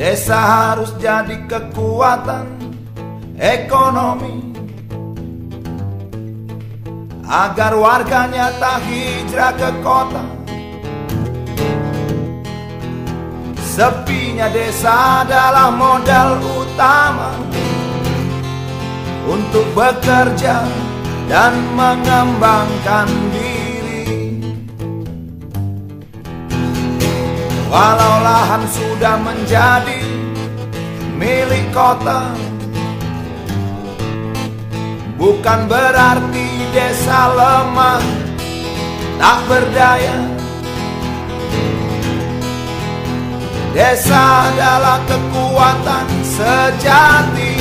Desa harus jadi kekuatan ekonomi. Agar warganya tak hijrah ke kota. Sepinya desa adalah modal utama Untuk bekerja dan mengembangkan diri Walau lahan sudah menjadi milik kota Bukan berarti desa lemah Tak berdaya. Desa adalah kekuatan sejati.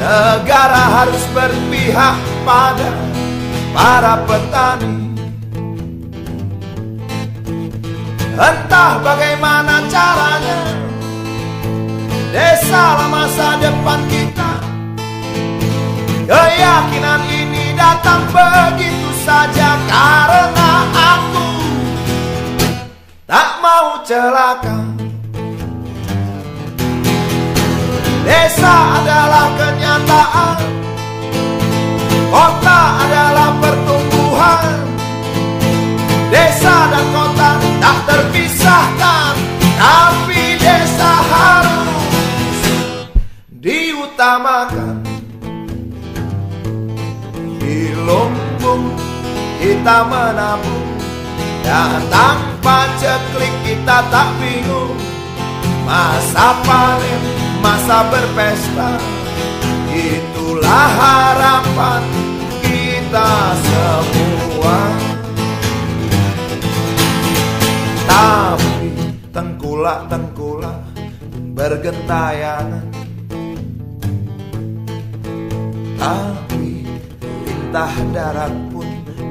Negara harus berpihak pada para petani Entah bagaimana caranya Desa masa depan kita. Keyakinan ini datang begitu saja Karena aku Tak mau celaka. Desa adalah kenyataan lumbung kita menabung. Dan tanpa ceklik kita tak bingung. Masa panen, masa berpesta Itulah harapan kita semua. Tapi tengkulak-tengkulak bergentayangan. Tapi lintah darat pun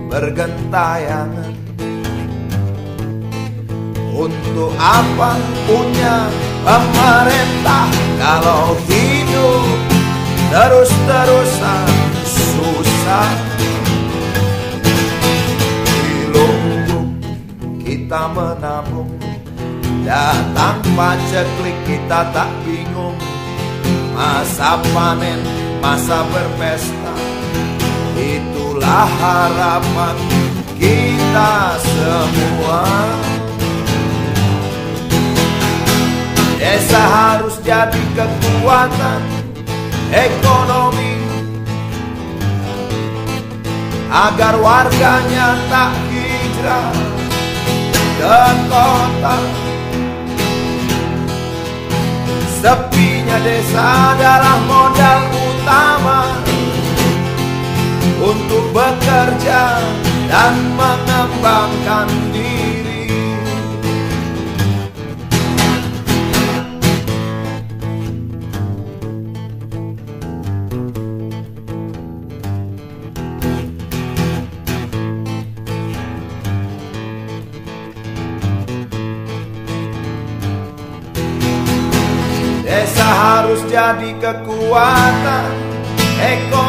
bergentayangan. Untuk apa punya pemerintah Kalau hidup terus-terusan susah? Di lumbung kita menabung Dan tanpa ceklik kita tak bingung. Masa panen, masa berpesta harapan kita semua. Desa harus jadi kekuatan ekonomi Agar warganya tak hijrah ke kota. Sepinya desa adalah modal bekerja dan mengembangkan diri. Desa harus jadi kekuatan ekonomi